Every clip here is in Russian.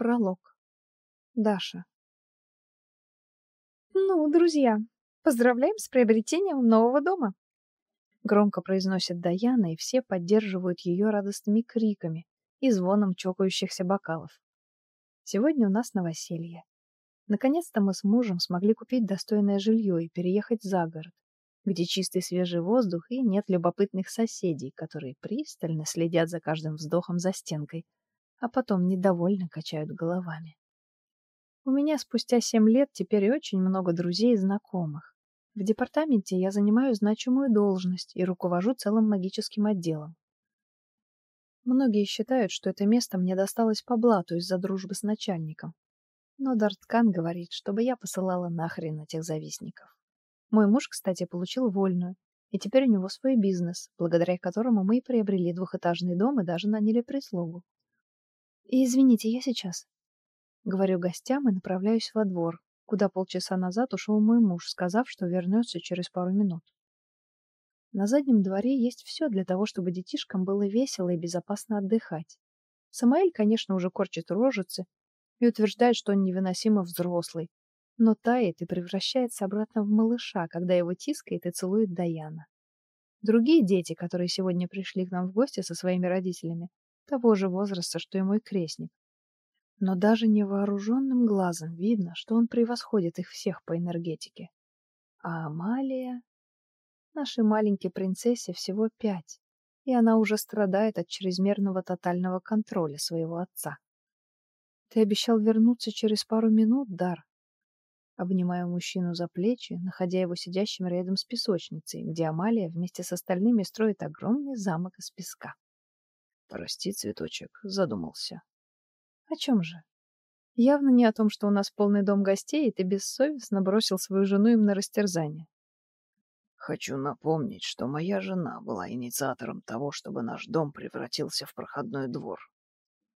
Пролог. Даша. Ну, друзья, поздравляем с приобретением нового дома. Громко произносит Даяна, и все поддерживают ее радостными криками и звоном чокающихся бокалов. Сегодня у нас новоселье. Наконец-то мы с мужем смогли купить достойное жилье и переехать за город, где чистый свежий воздух и нет любопытных соседей, которые пристально следят за каждым вздохом за стенкой, а потом недовольно качают головами. У меня спустя семь лет теперь очень много друзей и знакомых. В департаменте я занимаю значимую должность и руковожу целым магическим отделом. Многие считают, что это место мне досталось по блату из-за дружбы с начальником. Но Дарткан говорит, чтобы я посылала нахрен этих завистников. Мой муж, кстати, получил вольную, и теперь у него свой бизнес, благодаря которому мы и приобрели двухэтажный дом и даже наняли прислугу. И извините, я сейчас. Говорю гостям и направляюсь во двор, куда полчаса назад ушел мой муж, сказав, что вернется через пару минут. На заднем дворе есть все для того, чтобы детишкам было весело и безопасно отдыхать. Самаэль, конечно, уже корчит рожицы и утверждает, что он невыносимо взрослый, но тает и превращается обратно в малыша, когда его тискает и целует Даяна. Другие дети, которые сегодня пришли к нам в гости со своими родителями, того же возраста, что и мой крестник. Но даже невооруженным глазом видно, что он превосходит их всех по энергетике. А Амалия... Нашей маленькой принцессе всего пять, и она уже страдает от чрезмерного тотального контроля своего отца. Ты обещал вернуться через пару минут, Дар. Обнимаю мужчину за плечи, находя его сидящим рядом с песочницей, где Амалия вместе с остальными строит огромный замок из песка. Прости, цветочек, задумался. О чем же? Явно не о том, что у нас полный дом гостей, и ты бессовестно бросил свою жену им на растерзание. Хочу напомнить, что моя жена была инициатором того, чтобы наш дом превратился в проходной двор.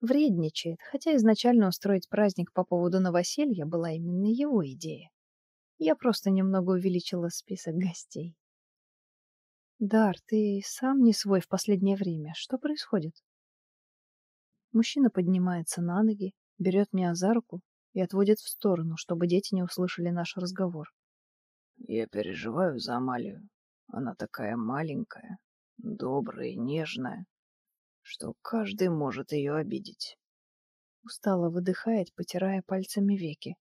Вредничает, хотя изначально устроить праздник по поводу новоселья была именно его идея. Я просто немного увеличила список гостей. Дар, ты сам не свой в последнее время. Что происходит? Мужчина поднимается на ноги, берет меня за руку и отводит в сторону, чтобы дети не услышали наш разговор. Я переживаю за Амалию. Она такая маленькая, добрая и нежная, что каждый может ее обидеть. Устало выдыхает, потирая пальцами веки.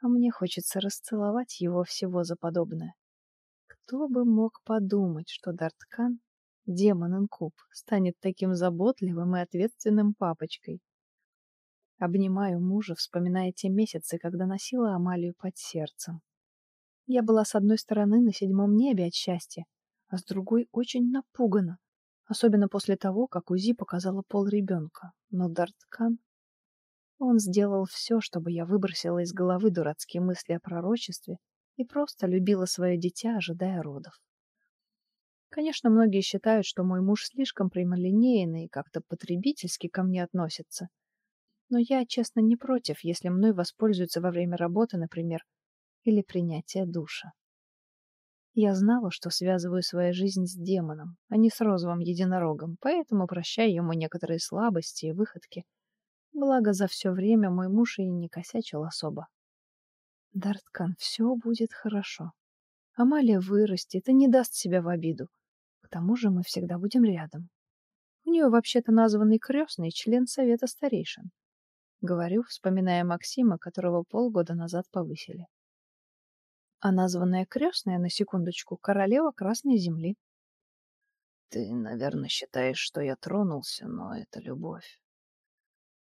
А мне хочется расцеловать его всего за подобное. Кто бы мог подумать, что Дарткан, демон-инкуб, станет таким заботливым и ответственным папочкой. Обнимаю мужа, вспоминая те месяцы, когда носила Амалию под сердцем. Я была с одной стороны на седьмом небе от счастья, а с другой очень напугана, особенно после того, как УЗИ показала пол ребенка. Но Дарткан... Он сделал все, чтобы я выбросила из головы дурацкие мысли о пророчестве и просто любила свое дитя, ожидая родов. Конечно, многие считают, что мой муж слишком прямолинейный и как-то потребительски ко мне относится. Но я, честно, не против, если мной воспользуются во время работы, например, или принятия душа. Я знала, что связываю свою жизнь с демоном, а не с розовым единорогом, поэтому прощаю ему некоторые слабости и выходки. Благо, за все время мой муж и не косячил особо. Дарткан, все будет хорошо. Амалия вырастет и не даст себя в обиду. К тому же мы всегда будем рядом. У нее вообще-то названный крестный член совета старейшин. Говорю, вспоминая Максима, которого полгода назад повысили. А названная крестная, на секундочку, королева Красной Земли. Ты, наверное, считаешь, что я тронулся, но это любовь.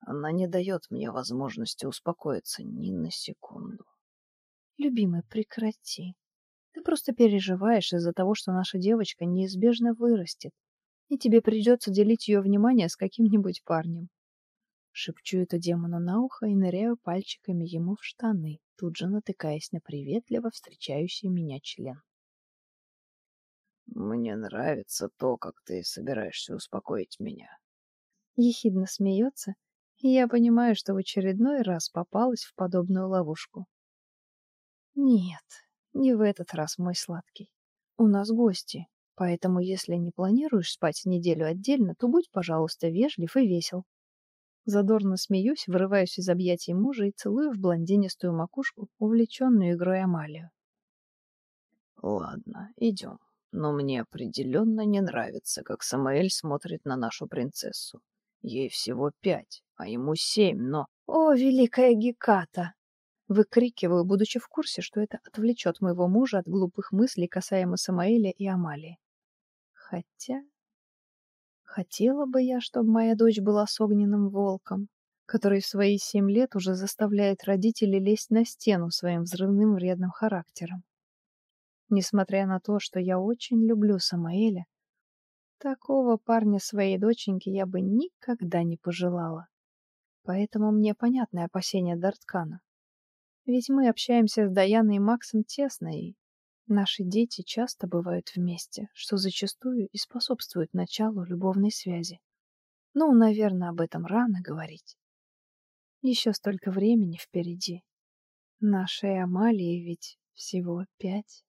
Она не дает мне возможности успокоиться ни на секунду. Любимый, прекрати. Ты просто переживаешь из-за того, что наша девочка неизбежно вырастет, и тебе придется делить ее внимание с каким-нибудь парнем. Шепчу это демону на ухо и ныряю пальчиками ему в штаны, тут же натыкаясь на приветливо встречающий меня член. Мне нравится то, как ты собираешься успокоить меня. Ехидно смеется, и я понимаю, что в очередной раз попалась в подобную ловушку. Нет, не в этот раз, мой сладкий. У нас гости, поэтому если не планируешь спать неделю отдельно, то будь, пожалуйста, вежлив и весел. Задорно смеюсь, вырываюсь из объятий мужа и целую в блондинистую макушку, увлеченную игрой Амалию. Ладно, идем. Но мне определенно не нравится, как Самаэль смотрит на нашу принцессу. Ей всего пять, а ему семь, но... О, великая Геката! Выкрикиваю, будучи в курсе, что это отвлечет моего мужа от глупых мыслей касаемо Самаэля и Амалии. Хотя... Хотела бы я, чтобы моя дочь была с огненным волком, который в свои семь лет уже заставляет родителей лезть на стену своим взрывным вредным характером. Несмотря на то, что я очень люблю Самаэля, такого парня своей доченьке я бы никогда не пожелала. Поэтому мне понятны опасения Дарткана. Ведь мы общаемся с Даяной и Максом тесно, и наши дети часто бывают вместе, что зачастую и способствует началу любовной связи. Ну, наверное, об этом рано говорить. Еще столько времени впереди. Нашей Амалии ведь всего пять.